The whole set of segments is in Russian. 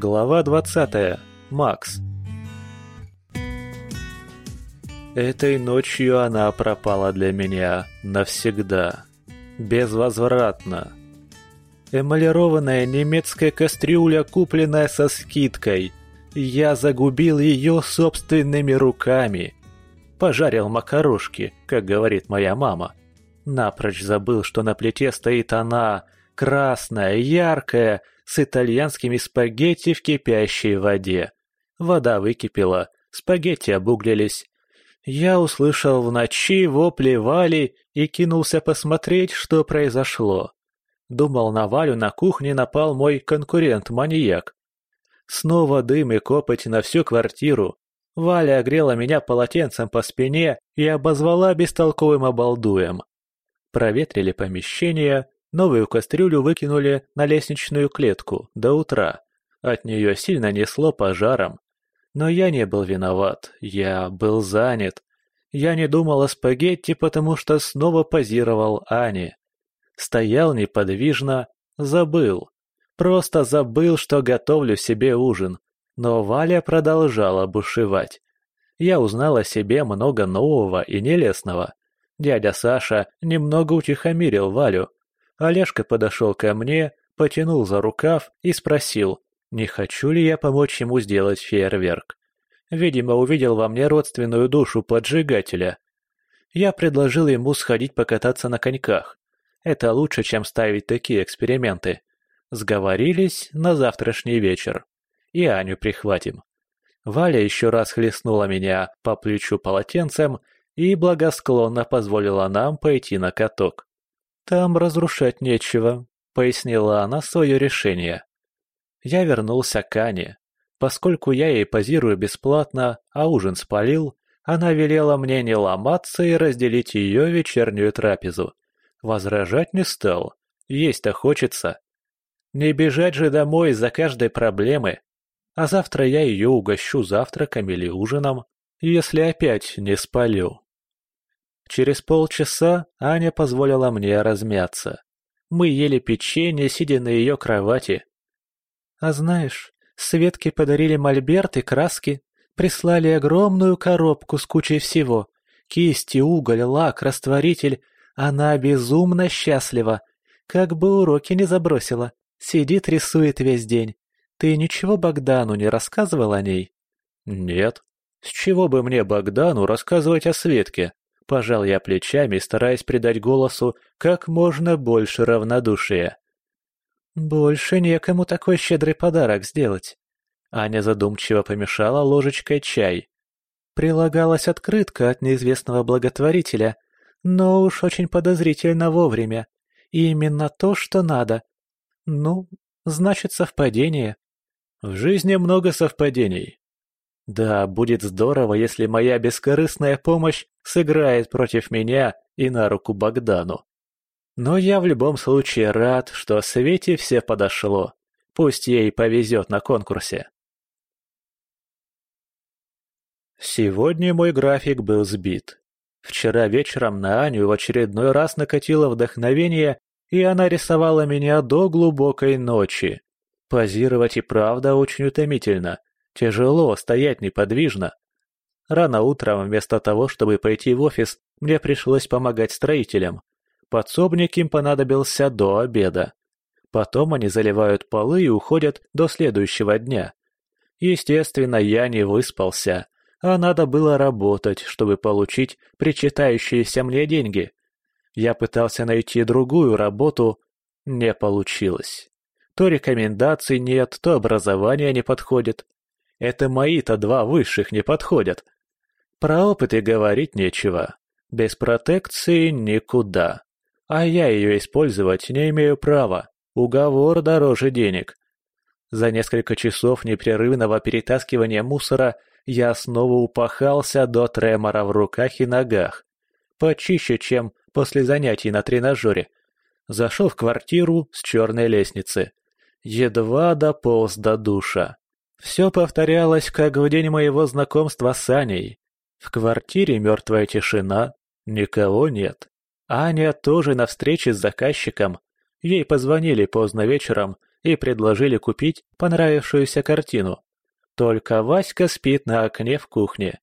Глава 20. Макс. Этой ночью она пропала для меня навсегда. Безвозвратно. Эмалированная немецкая кастрюля, купленная со скидкой. Я загубил ее собственными руками. Пожарил макарошки, как говорит моя мама. Напрочь забыл, что на плите стоит она, красная, яркая, с итальянскими спагетти в кипящей воде. Вода выкипела, спагетти обуглились. Я услышал в ночи вопли Вали и кинулся посмотреть, что произошло. Думал, на Валю на кухне напал мой конкурент-маньяк. Снова дым и копоть на всю квартиру. Валя огрела меня полотенцем по спине и обозвала бестолковым обалдуем. Проветрили помещение, новую кастрюлю выкинули на лестничную клетку до утра. От нее сильно несло пожаром. Но я не был виноват, я был занят. Я не думал о спагетти, потому что снова позировал Ане. Стоял неподвижно, забыл. Просто забыл, что готовлю себе ужин. Но Валя продолжала бушевать. Я узнал о себе много нового и нелестного. Дядя Саша немного утихомирил Валю. Олежка подошел ко мне, потянул за рукав и спросил, не хочу ли я помочь ему сделать фейерверк. Видимо, увидел во мне родственную душу поджигателя. Я предложил ему сходить покататься на коньках. Это лучше, чем ставить такие эксперименты. Сговорились на завтрашний вечер. И Аню прихватим. Валя еще раз хлестнула меня по плечу полотенцем и благосклонно позволила нам пойти на каток. «Там разрушать нечего», — пояснила она свое решение. Я вернулся к Ане. Поскольку я ей позирую бесплатно, а ужин спалил, она велела мне не ломаться и разделить ее вечернюю трапезу. Возражать не стал. Есть-то хочется. Не бежать же домой из-за каждой проблемы. А завтра я ее угощу завтраком или ужином, если опять не спалю. Через полчаса Аня позволила мне размяться. Мы ели печенье, сидя на ее кровати. А знаешь, Светке подарили мольберт и краски, прислали огромную коробку с кучей всего. Кисти, уголь, лак, растворитель. Она безумно счастлива. Как бы уроки не забросила. Сидит, рисует весь день. Ты ничего Богдану не рассказывал о ней? Нет. С чего бы мне Богдану рассказывать о Светке? Пожал я плечами, стараясь придать голосу как можно больше равнодушия. «Больше некому такой щедрый подарок сделать». Аня задумчиво помешала ложечкой чай. Прилагалась открытка от неизвестного благотворителя, но уж очень подозрительно вовремя. И именно то, что надо. Ну, значит, совпадение. В жизни много совпадений. Да, будет здорово, если моя бескорыстная помощь сыграет против меня и на руку Богдану. Но я в любом случае рад, что Свете все подошло. Пусть ей повезет на конкурсе. Сегодня мой график был сбит. Вчера вечером на Аню в очередной раз накатило вдохновение, и она рисовала меня до глубокой ночи. Позировать и правда очень утомительно. Тяжело стоять неподвижно. Рано утром, вместо того, чтобы пойти в офис, мне пришлось помогать строителям. Подсобник им понадобился до обеда. Потом они заливают полы и уходят до следующего дня. Естественно, я не выспался, а надо было работать, чтобы получить причитающиеся мне деньги. Я пытался найти другую работу, не получилось. То рекомендаций нет, то образование не подходит. Это мои-то два высших не подходят. Про опыты говорить нечего. Без протекции никуда. А я ее использовать не имею права. Уговор дороже денег. За несколько часов непрерывного перетаскивания мусора я снова упахался до тремора в руках и ногах. Почище, чем после занятий на тренажере. Зашел в квартиру с черной лестницы. Едва дополз до душа. Все повторялось, как в день моего знакомства с Аней. В квартире мертвая тишина, никого нет. Аня тоже на встрече с заказчиком. Ей позвонили поздно вечером, и предложили купить понравившуюся картину. Только Васька спит на окне в кухне.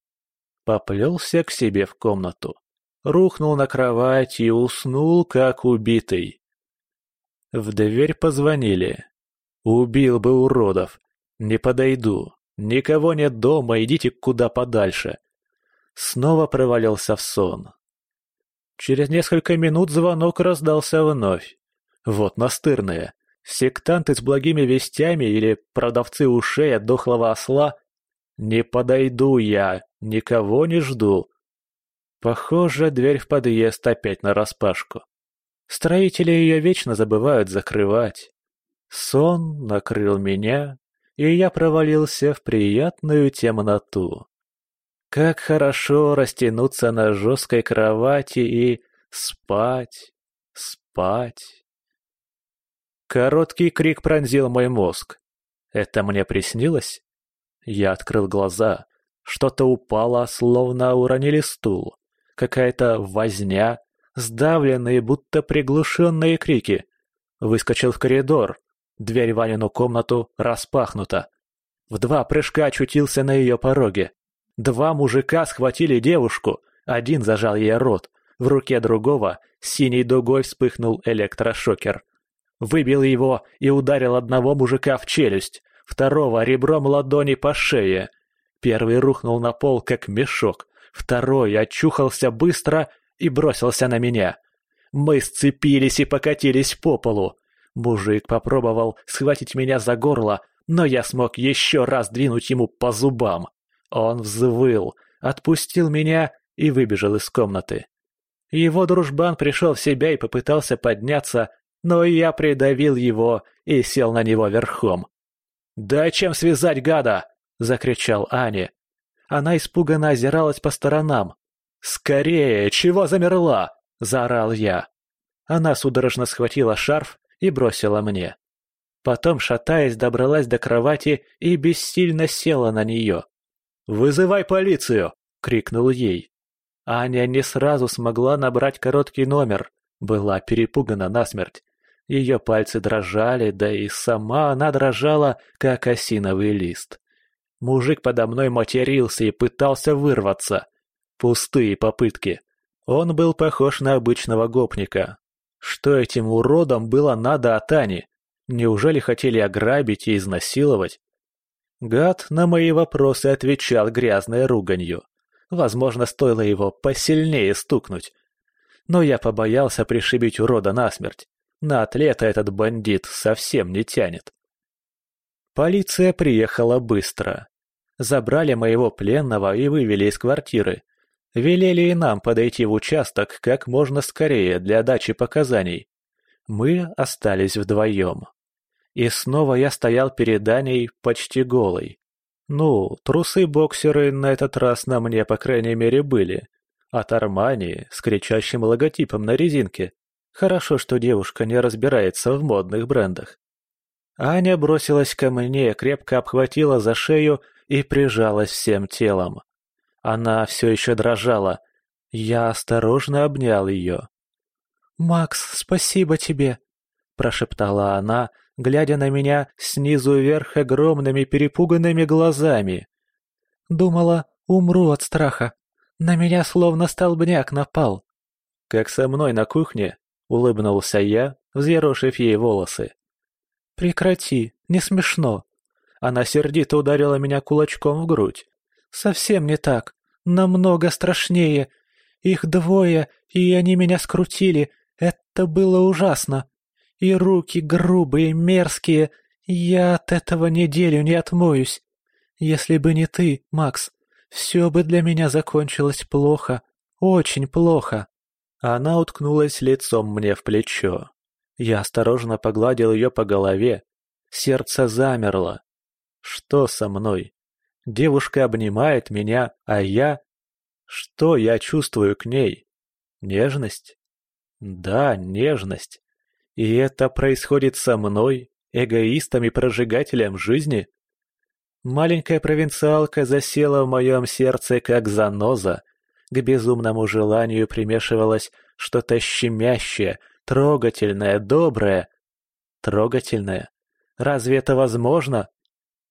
Поплелся к себе в комнату. Рухнул на кровать и уснул, как убитый. В дверь позвонили. Убил бы уродов. Не подойду. Никого нет дома, идите куда подальше. Снова провалился в сон. Через несколько минут звонок раздался вновь. Вот настырные. Сектанты с благими вестями или продавцы ушей от дохлого осла? Не подойду я, никого не жду. Похоже, дверь в подъезд опять нараспашку. Строители ее вечно забывают закрывать. Сон накрыл меня, и я провалился в приятную темноту. Как хорошо растянуться на жесткой кровати и спать, спать. Короткий крик пронзил мой мозг. Это мне приснилось? Я открыл глаза. Что-то упало, словно уронили стул. Какая-то возня, сдавленные, будто приглушенные крики. Выскочил в коридор. Дверь в Ванину комнату распахнута. В два прыжка очутился на ее пороге. Два мужика схватили девушку. Один зажал ей рот. В руке другого синей дугой вспыхнул электрошокер. Выбил его и ударил одного мужика в челюсть, второго ребром ладони по шее. Первый рухнул на пол, как мешок, второй очухался быстро и бросился на меня. Мы сцепились и покатились по полу. Мужик попробовал схватить меня за горло, но я смог еще раз двинуть ему по зубам. Он взвыл, отпустил меня и выбежал из комнаты. Его дружбан пришел в себя и попытался подняться, но я придавил его и сел на него верхом. «Да чем связать гада?» — закричал Аня. Она испуганно озиралась по сторонам. «Скорее, чего замерла?» — заорал я. Она судорожно схватила шарф и бросила мне. Потом, шатаясь, добралась до кровати и бессильно села на нее. «Вызывай полицию!» — крикнул ей. Аня не сразу смогла набрать короткий номер, была перепугана насмерть. Ее пальцы дрожали, да и сама она дрожала, как осиновый лист. Мужик подо мной матерился и пытался вырваться. Пустые попытки. Он был похож на обычного гопника. Что этим уродам было надо от Ани? Неужели хотели ограбить и изнасиловать? Гад на мои вопросы отвечал грязной руганью. Возможно, стоило его посильнее стукнуть. Но я побоялся пришибить урода насмерть. На атлета этот бандит совсем не тянет. Полиция приехала быстро. Забрали моего пленного и вывели из квартиры. Велели и нам подойти в участок как можно скорее для дачи показаний. Мы остались вдвоем. И снова я стоял перед Аней почти голый. Ну, трусы-боксеры на этот раз на мне, по крайней мере, были. От Армани с кричащим логотипом на резинке. Хорошо, что девушка не разбирается в модных брендах. Аня бросилась ко мне, крепко обхватила за шею и прижалась всем телом. Она все еще дрожала. Я осторожно обнял ее. «Макс, спасибо тебе!» – прошептала она, глядя на меня снизу вверх огромными перепуганными глазами. «Думала, умру от страха. На меня словно столбняк напал». Как со мной на кухне, — улыбнулся я, взъерошив ей волосы. «Прекрати, не смешно». Она сердито ударила меня кулачком в грудь. «Совсем не так. Намного страшнее. Их двое, и они меня скрутили. Это было ужасно. И руки грубые, мерзкие. Я от этого неделю не отмоюсь. Если бы не ты, Макс, все бы для меня закончилось плохо. Очень плохо». Она уткнулась лицом мне в плечо. Я осторожно погладил ее по голове. Сердце замерло. Что со мной? Девушка обнимает меня, а я... Что я чувствую к ней? Нежность? Да, нежность. И это происходит со мной, эгоистом и прожигателем жизни? Маленькая провинциалка засела в моем сердце, как заноза, к безумному желанию примешивалось что-то щемящее, трогательное, доброе. Трогательное? Разве это возможно?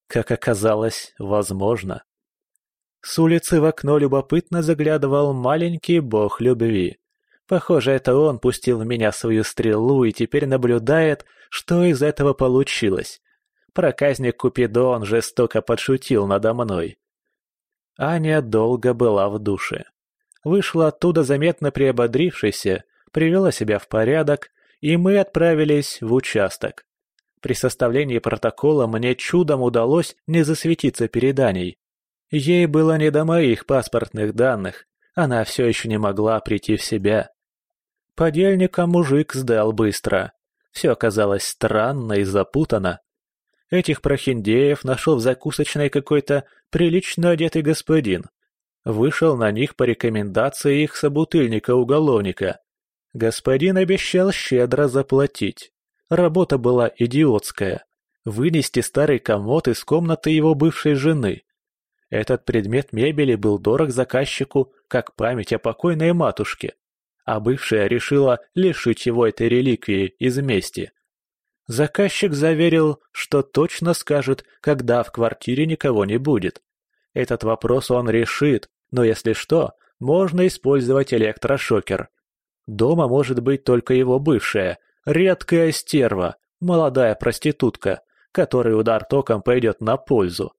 Как оказалось, возможно. С улицы в окно любопытно заглядывал маленький бог любви. Похоже, это он пустил в меня свою стрелу и теперь наблюдает, что из этого получилось. Проказник Купидон жестоко подшутил надо мной. Аня долго была в душе. Вышла оттуда заметно приободрившейся, привела себя в порядок, и мы отправились в участок. При составлении протокола мне чудом удалось не засветиться перед Аней. Ей было не до моих паспортных данных, она все еще не могла прийти в себя. Подельника мужик сдал быстро. Все оказалось странно и запутано. Этих прохиндеев нашел в закусочной какой-то прилично одетый господин. Вышел на них по рекомендации их собутыльника-уголовника. Господин обещал щедро заплатить. Работа была идиотская. Вынести старый комод из комнаты его бывшей жены. Этот предмет мебели был дорог заказчику, как память о покойной матушке, а бывшая решила лишить его этой реликвии из мести. Заказчик заверил, что точно скажет, когда в квартире никого не будет. Этот вопрос он решит, но если что, можно использовать электрошокер. Дома может быть только его бывшая, редкая стерва, молодая проститутка, которой удар током пойдет на пользу.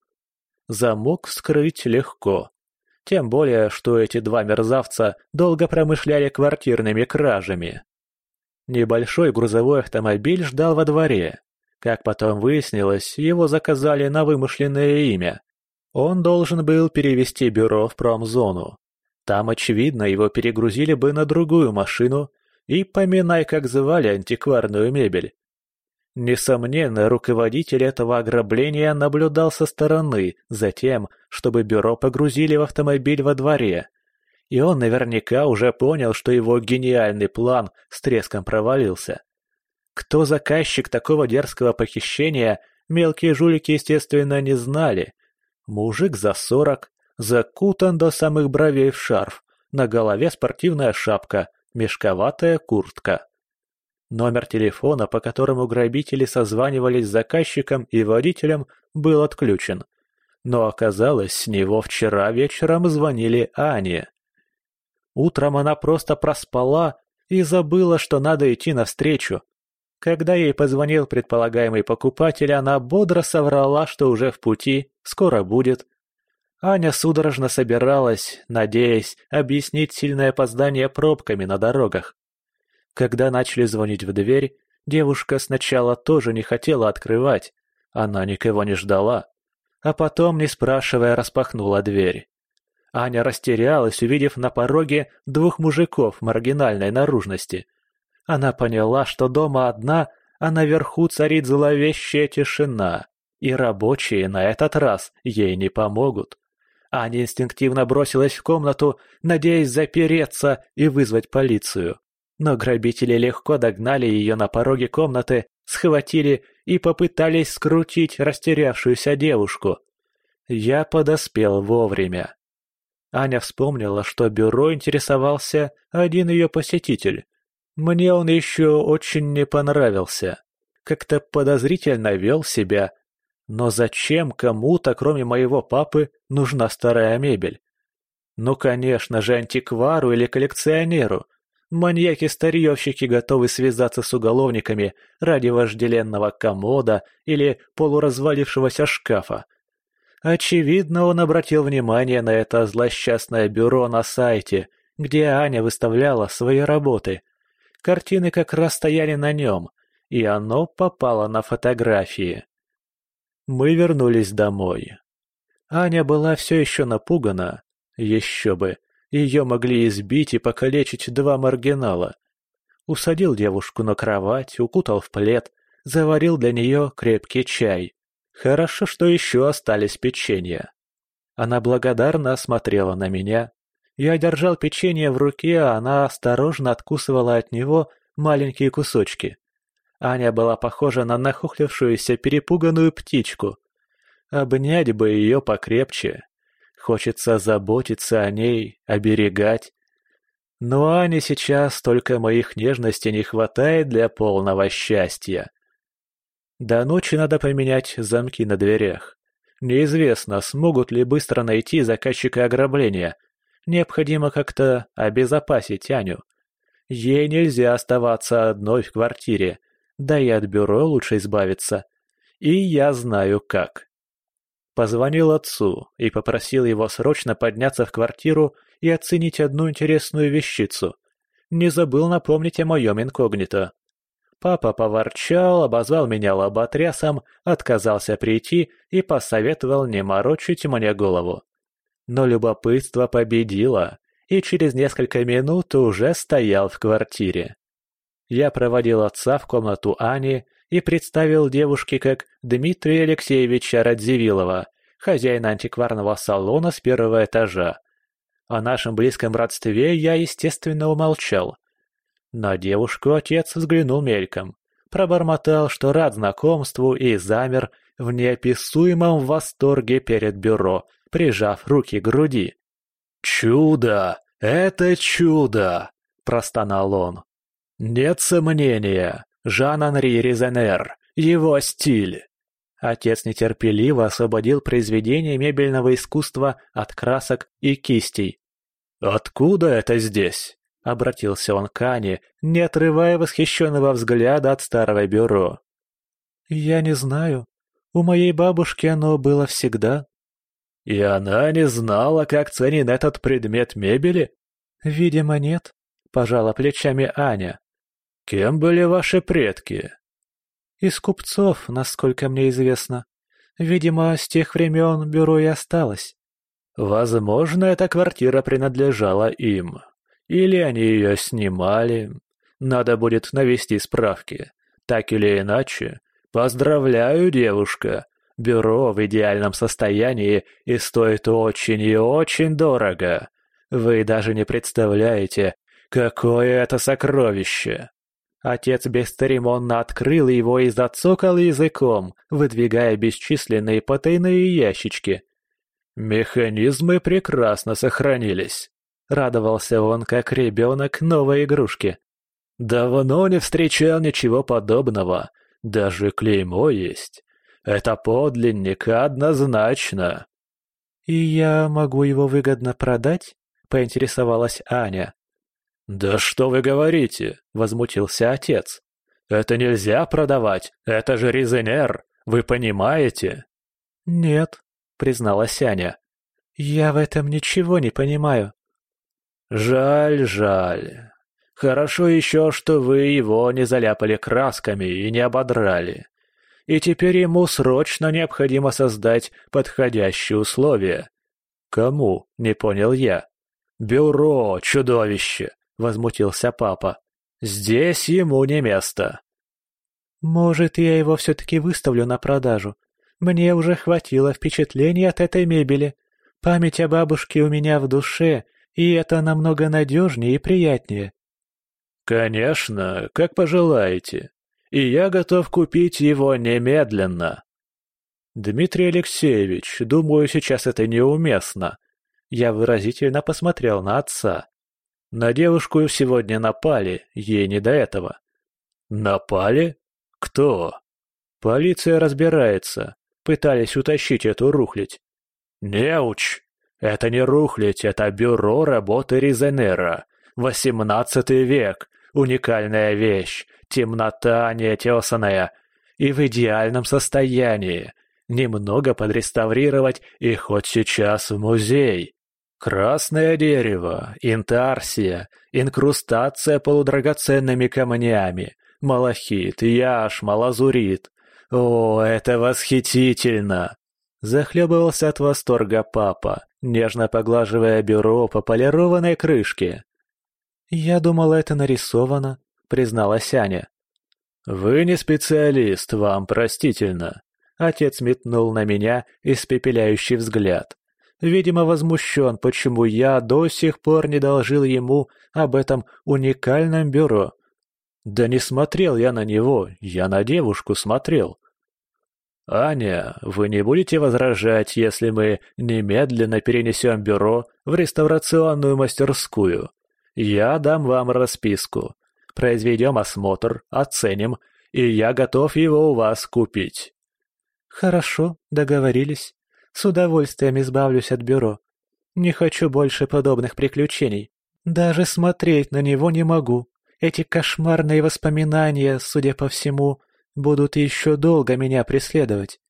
Замок вскрыть легко. Тем более, что эти два мерзавца долго промышляли квартирными кражами. Небольшой грузовой автомобиль ждал во дворе. Как потом выяснилось, его заказали на вымышленное имя. Он должен был перевести бюро в промзону. Там, очевидно, его перегрузили бы на другую машину и поминай, как звали антикварную мебель. Несомненно, руководитель этого ограбления наблюдал со стороны за тем, чтобы бюро погрузили в автомобиль во дворе. И он наверняка уже понял, что его гениальный план с треском провалился. Кто заказчик такого дерзкого похищения, мелкие жулики, естественно, не знали. Мужик за сорок, закутан до самых бровей в шарф, на голове спортивная шапка, мешковатая куртка. Номер телефона, по которому грабители созванивались с заказчиком и водителем, был отключен. Но оказалось, с него вчера вечером звонили Ане. Утром она просто проспала и забыла, что надо идти навстречу. Когда ей позвонил предполагаемый покупатель, она бодро соврала, что уже в пути, скоро будет. Аня судорожно собиралась, надеясь объяснить сильное опоздание пробками на дорогах. Когда начали звонить в дверь, девушка сначала тоже не хотела открывать, она никого не ждала, а потом, не спрашивая, распахнула дверь. Аня растерялась, увидев на пороге двух мужиков маргинальной наружности. Она поняла, что дома одна, а наверху царит зловещая тишина, и рабочие на этот раз ей не помогут. Аня инстинктивно бросилась в комнату, надеясь запереться и вызвать полицию. Но грабители легко догнали ее на пороге комнаты, схватили и попытались скрутить растерявшуюся девушку. Я подоспел вовремя. Аня вспомнила, что бюро интересовался один ее посетитель. Мне он еще очень не понравился. Как-то подозрительно вел себя. Но зачем кому-то, кроме моего папы, нужна старая мебель? Ну, конечно же, антиквару или коллекционеру. Маньяки-старьевщики готовы связаться с уголовниками ради вожделенного комода или полуразвалившегося шкафа. Очевидно, он обратил внимание на это злосчастное бюро на сайте, где Аня выставляла свои работы. Картины как раз стояли на нем, и оно попало на фотографии. Мы вернулись домой. Аня была все еще напугана. Еще бы, ее могли избить и покалечить два маргинала. Усадил девушку на кровать, укутал в плед, заварил для нее крепкий чай. Хорошо, что еще остались печенья. Она благодарно осмотрела на меня. Я держал печенье в руке, а она осторожно откусывала от него маленькие кусочки. Аня была похожа на нахухлившуюся перепуганную птичку. Обнять бы ее покрепче. Хочется заботиться о ней, оберегать. Но Ане сейчас только моих нежностей не хватает для полного счастья. До ночи надо поменять замки на дверях. Неизвестно, смогут ли быстро найти заказчика ограбления. Необходимо как-то обезопасить Аню. Ей нельзя оставаться одной в квартире, да и от бюро лучше избавиться. И я знаю как. Позвонил отцу и попросил его срочно подняться в квартиру и оценить одну интересную вещицу. Не забыл напомнить о моем инкогнито. Папа поворчал, обозвал меня лоботрясом, отказался прийти и посоветовал не морочить мне голову. Но любопытство победило, и через несколько минут уже стоял в квартире. Я проводил отца в комнату Ани и представил девушке как Дмитрия Алексеевича Радзивиллова, хозяина антикварного салона с первого этажа. О нашем близком родстве я, естественно, умолчал. На девушку отец взглянул мельком, пробормотал, что рад знакомству и замер в неописуемом восторге перед бюро, прижав руки к груди. «Чудо! Это чудо!» – простонал он. «Нет сомнения, Жан-Анри Резенер, его стиль!» Отец нетерпеливо освободил произведение мебельного искусства от красок и кистей. «Откуда это здесь?» — обратился он к Ане, не отрывая восхищенного взгляда от старого бюро. «Я не знаю. У моей бабушки оно было всегда». «И она не знала, как ценен этот предмет мебели?» «Видимо, нет», — пожала плечами Аня. Кем были ваши предки? Из купцов, насколько мне известно. Видимо, с тех времен бюро и осталось. Возможно, эта квартира принадлежала им. Или они ее снимали. Надо будет навести справки. Так или иначе. Поздравляю, девушка. Бюро в идеальном состоянии и стоит очень и очень дорого. Вы даже не представляете, какое это сокровище. Отец бесцеремонно открыл его и зацокал языком, выдвигая бесчисленные потайные ящички. «Механизмы прекрасно сохранились», — радовался он, как ребенок новой игрушки. «Давно не встречал ничего подобного, даже клеймо есть. Это подлинник однозначно». «И я могу его выгодно продать?» — поинтересовалась Аня. «Да что вы говорите?» — возмутился отец. «Это нельзя продавать, это же резенер, вы понимаете?» «Нет», — призналась Аня. «Я в этом ничего не понимаю». «Жаль, жаль. Хорошо еще, что вы его не заляпали красками и не ободрали. И теперь ему срочно необходимо создать подходящие условия». «Кому?» — не понял я. «Бюро, чудовище! — возмутился папа. «Здесь ему не место». «Может, я его все-таки выставлю на продажу. Мне уже хватило впечатлений от этой мебели. Память о бабушке у меня в душе, и это намного надежнее и приятнее». «Конечно, как пожелаете. И я готов купить его немедленно». «Дмитрий Алексеевич, думаю, сейчас это неуместно». Я выразительно посмотрел на отца. На девушку сегодня напали, ей не до этого. Напали? Кто? Полиция разбирается. Пытались утащить эту рухлядь. Неуч! Это не рухлядь, это бюро работы Ризенера. Восемнадцатый век. Уникальная вещь. Темнота неотесанная. И в идеальном состоянии. Немного подреставрировать и хоть сейчас в музей. Красное дерево, интарсия, инкрустация полудрагоценными камнями, малахит, яшма, лазурит. О, это восхитительно! Захлебывался от восторга папа, нежно поглаживая бюро по полированной крышке. «Я думала, это нарисовано», — призналась Аня. «Вы не специалист, вам простительно». Отец метнул на меня испепеляющий взгляд. Видимо, возмущен, почему я до сих пор не доложил ему об этом уникальном бюро. Да не смотрел я на него, я на девушку смотрел. «Аня, вы не будете возражать, если мы немедленно перенесем бюро в реставрационную мастерскую? Я дам вам расписку. Произведем осмотр, оценим, и я готов его у вас купить». «Хорошо, договорились. С удовольствием избавлюсь от бюро. Не хочу больше подобных приключений. Даже смотреть на него не могу. Эти кошмарные воспоминания, судя по всему, будут еще долго меня преследовать.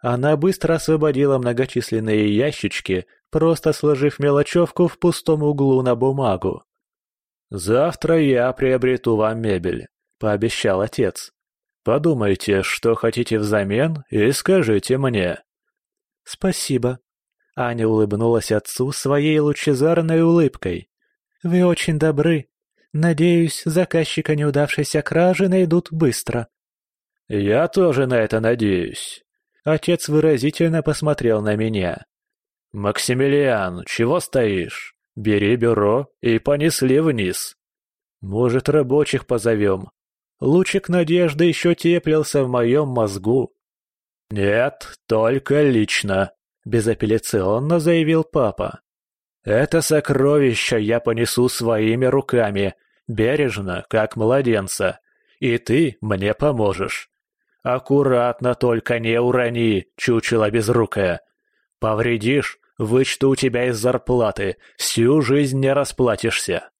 Она быстро освободила многочисленные ящички, просто сложив мелочевку в пустом углу на бумагу. «Завтра я приобрету вам мебель», — пообещал отец. «Подумайте, что хотите взамен, и скажите мне». «Спасибо». Аня улыбнулась отцу своей лучезарной улыбкой. «Вы очень добры. Надеюсь, заказчика неудавшейся кражи найдут быстро». «Я тоже на это надеюсь». Отец выразительно посмотрел на меня. «Максимилиан, чего стоишь? Бери бюро и понесли вниз. Может, рабочих позовем. Лучик надежды еще теплился в моем мозгу». «Нет, только лично», — безапелляционно заявил папа. «Это сокровище я понесу своими руками, бережно, как младенца, и ты мне поможешь. Аккуратно только не урони, чучело безрукое. Повредишь, вычту у тебя из зарплаты, всю жизнь не расплатишься.